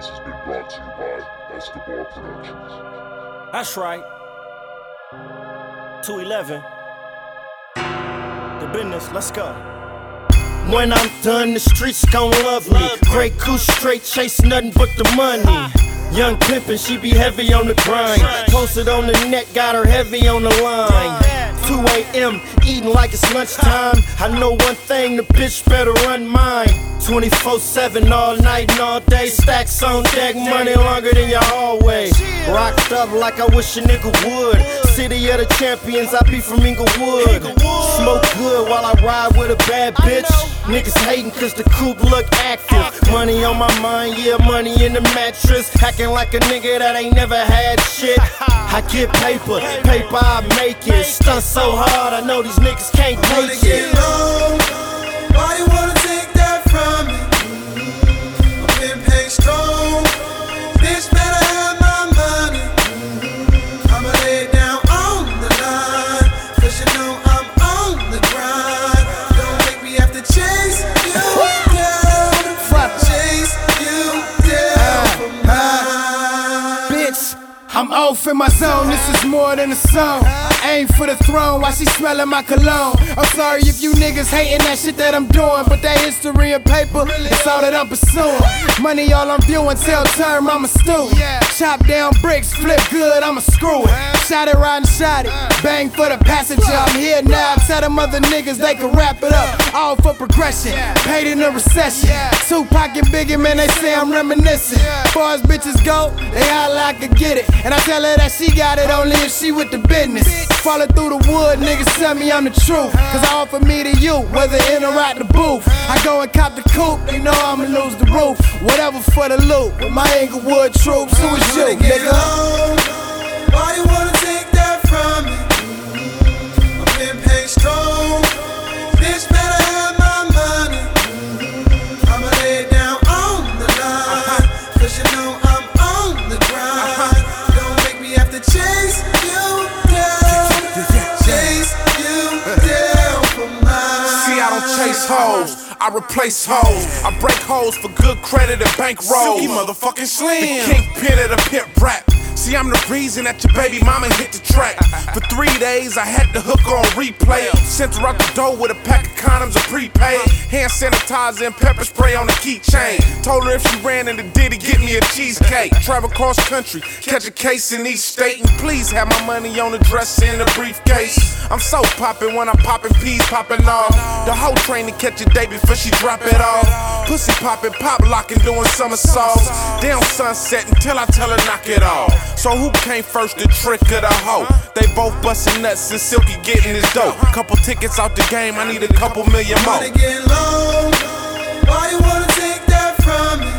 This has been brought to you by Escobar Productions. That's right. 211. The business, let's go. When I'm done, the streets gon' love me. Great cool straight, chase nothing but the money. Young pimpin', she be heavy on the grind. Posted on the net, got her heavy on the line. 2 a.m., eating like it's lunchtime. I know one thing, the bitch better run mine. 24 7 all night and all day. Stacks on deck, money longer than your hallway. Rocked up like I wish a nigga would. City of the champions, I be from Inglewood. Smoke good while I ride with a bad bitch. Niggas hating cause the coupe look active. Money on my mind, yeah, money in the mattress. Acting like a nigga that ain't never had shit. I get paper, paper I make it. Stunt so hard, I know these niggas can't take it. I'm off in my zone. This is more than a song. Aim for the throne while she smelling my cologne. I'm sorry if you niggas hating that shit that I'm doing, but that history and paper, it's all that I'm pursuing. Money all I'm viewing, tell term I'm a stew. Chop down bricks, flip good, I'm a screw it. Shot it, riding shot it. Bang for the passenger. I'm here now. Tell them other niggas they can wrap it up. All for progression. Paid in a recession. Tupac and Biggie, man, they say I'm reminiscing. Far as bitches go, they holla I could get it. And I tell her that she got it only if she with the business. Falling through the wood, niggas tell me I'm the truth. Cause I offer me to you, whether in or out the booth. I go and cop the coupe, they know I'ma lose the roof. Whatever for the loot, with my Inglewood troops, who is you, nigga? Why you chase hoes. I replace hoes. I break hoes for good credit and bankroll. Silky motherfucking slim. The kingpin of the pimp rap. See, I'm the reason that your baby mama hit the track. For three days, I had the hook on replay. Sent her out the door with a pack of condoms and prepaid. Hand sanitizer and pepper spray on the keychain. Told her if she ran into Diddy, get me a cheesecake. Travel cross country, catch a case in each state, and please have my money on the dresser in the briefcase. I'm so poppin' when I'm poppin' peas, poppin' off. The whole train to catch a day before she drop it off. Pussy poppin', pop lockin', doing somersaults. Down sunset until I tell her knock it off. So who came first, the trick or the hoe? They both bustin' nuts and Silky getting his dope. Couple tickets out the game, I need a couple million more. wanna low. Why you wanna take that from me?